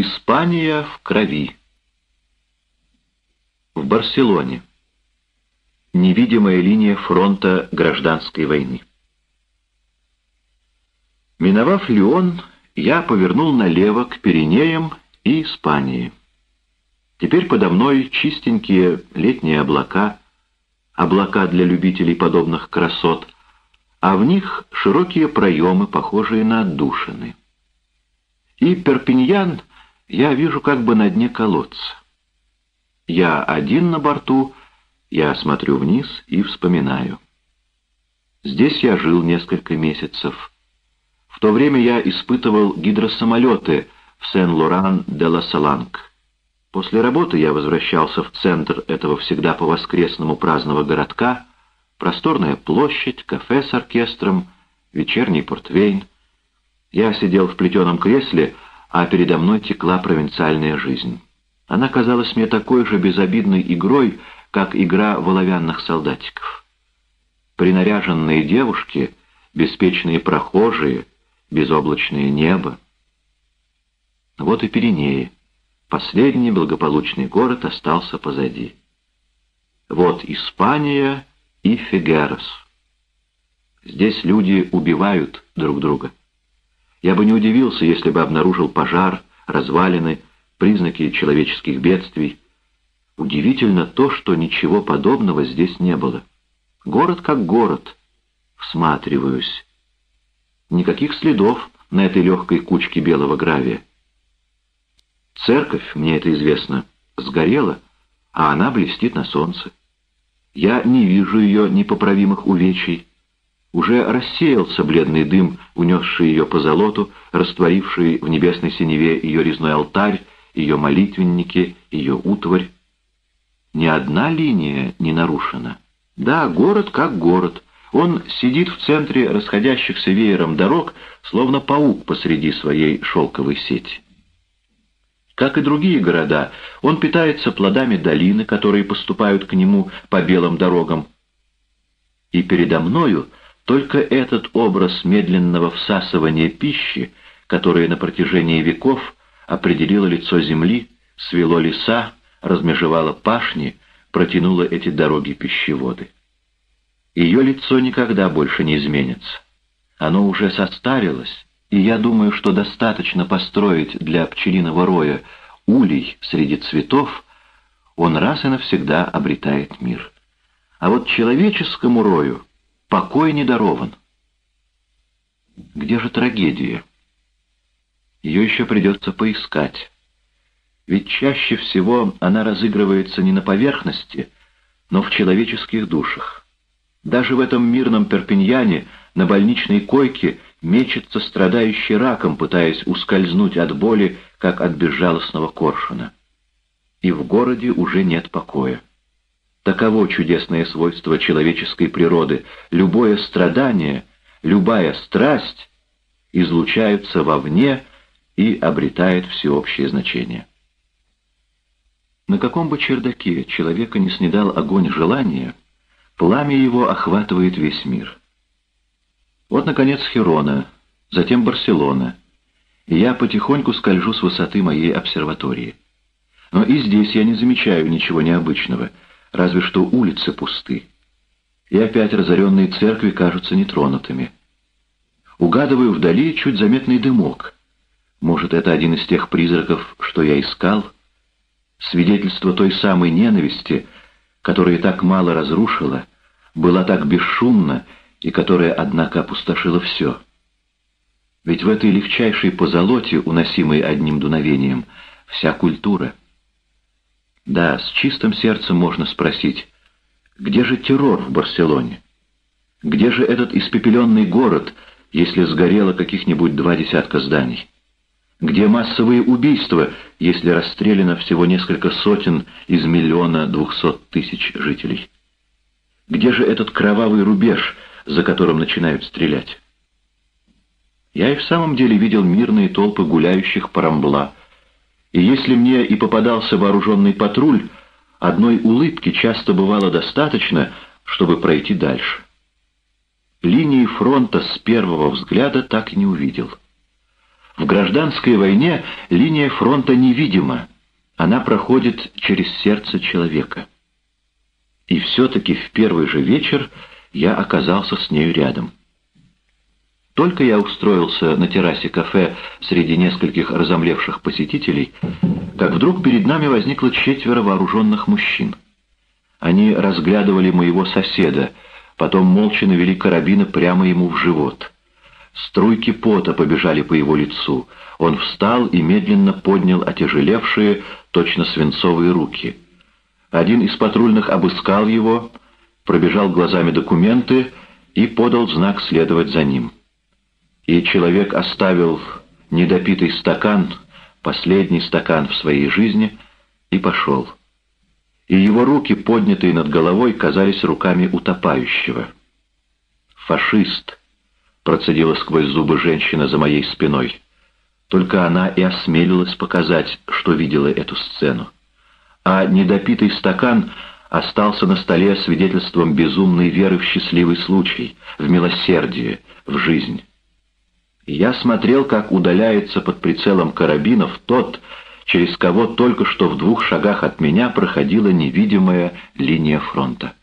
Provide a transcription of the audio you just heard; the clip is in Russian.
Испания в крови. В Барселоне. Невидимая линия фронта гражданской войны. Миновав Лион, я повернул налево к Пиренеям и Испании. Теперь подо мной чистенькие летние облака, облака для любителей подобных красот, а в них широкие проемы, похожие на отдушины. И Перпиньян — я вижу как бы на дне колодца. Я один на борту, я смотрю вниз и вспоминаю. Здесь я жил несколько месяцев. В то время я испытывал гидросамолеты в Сен-Лоран-де-Ла-Саланг. После работы я возвращался в центр этого всегда по-воскресному праздного городка, просторная площадь, кафе с оркестром, вечерний портвейн. Я сидел в плетеном кресле, а передо мной текла провинциальная жизнь. Она казалась мне такой же безобидной игрой, как игра в оловянных солдатиков. Принаряженные девушки, беспечные прохожие, безоблачное небо. Вот и Пиренеи. Последний благополучный город остался позади. Вот Испания и Фигерос. Здесь люди убивают друг друга. Я бы не удивился, если бы обнаружил пожар, развалины, признаки человеческих бедствий. Удивительно то, что ничего подобного здесь не было. Город как город. Всматриваюсь. Никаких следов на этой легкой кучке белого гравия. Церковь, мне это известно, сгорела, а она блестит на солнце. Я не вижу ее непоправимых увечий. Уже рассеялся бледный дым, унесший ее по золоту, растворивший в небесной синеве ее резной алтарь, ее молитвенники, ее утварь. Ни одна линия не нарушена. Да, город как город. Он сидит в центре расходящихся веером дорог, словно паук посреди своей шелковой сети. Как и другие города, он питается плодами долины, которые поступают к нему по белым дорогам. И передо мною только этот образ медленного всасывания пищи, которое на протяжении веков определило лицо земли, свело леса, размежевало пашни, протянуло эти дороги-пищеводы. Ее лицо никогда больше не изменится. Оно уже состарилось, и я думаю, что достаточно построить для пчелиного роя улей среди цветов, он раз и навсегда обретает мир. А вот человеческому рою покой не дарован. Где же трагедия? Ее еще придется поискать. Ведь чаще всего она разыгрывается не на поверхности, но в человеческих душах. Даже в этом мирном Перпиньяне на больничной койке мечется страдающий раком, пытаясь ускользнуть от боли, как от безжалостного коршуна. И в городе уже нет покоя. Таково чудесное свойство человеческой природы. Любое страдание, любая страсть излучаются вовне и обретает всеобщее значение. На каком бы чердаке человека не снедал огонь желания, пламя его охватывает весь мир. Вот, наконец, Херона, затем Барселона, я потихоньку скольжу с высоты моей обсерватории. Но и здесь я не замечаю ничего необычного — разве что улицы пусты. И опять разоренные церкви кажутся нетронутыми. Угадываю вдали чуть заметный дымок. Может, это один из тех призраков, что я искал? Свидетельство той самой ненависти, которая так мало разрушила, была так бесшумна и которая, однако, опустошила все. Ведь в этой легчайшей позолоте, уносимой одним дуновением, вся культура — да, с чистым сердцем можно спросить, где же террор в Барселоне? Где же этот испепеленный город, если сгорело каких-нибудь два десятка зданий? Где массовые убийства, если расстреляно всего несколько сотен из миллиона двухсот тысяч жителей? Где же этот кровавый рубеж, за которым начинают стрелять? Я и в самом деле видел мирные толпы гуляющих по Рамбла, и если мне и попадался вооруженный патруль, одной улыбки часто бывало достаточно, чтобы пройти дальше. Линии фронта с первого взгляда так и не увидел. В гражданской войне линия фронта невидима, она проходит через сердце человека. И все-таки в первый же вечер я оказался с нею рядом. Только я устроился на террасе кафе среди нескольких разомлевших посетителей, как вдруг перед нами возникло четверо вооруженных мужчин. Они разглядывали моего соседа, потом молча навели карабины прямо ему в живот. Струйки пота побежали по его лицу. Он встал и медленно поднял отяжелевшие, точно свинцовые руки. Один из патрульных обыскал его, пробежал глазами документы и подал знак следовать за ним. И человек оставил недопитый стакан, последний стакан в своей жизни, и пошел. И его руки, поднятые над головой, казались руками утопающего. «Фашист!» — процедила сквозь зубы женщина за моей спиной. Только она и осмелилась показать, что видела эту сцену. А недопитый стакан остался на столе свидетельством безумной веры в счастливый случай, в милосердие, в жизнь. Я смотрел, как удаляется под прицелом карабинов тот, через кого только что в двух шагах от меня проходила невидимая линия фронта.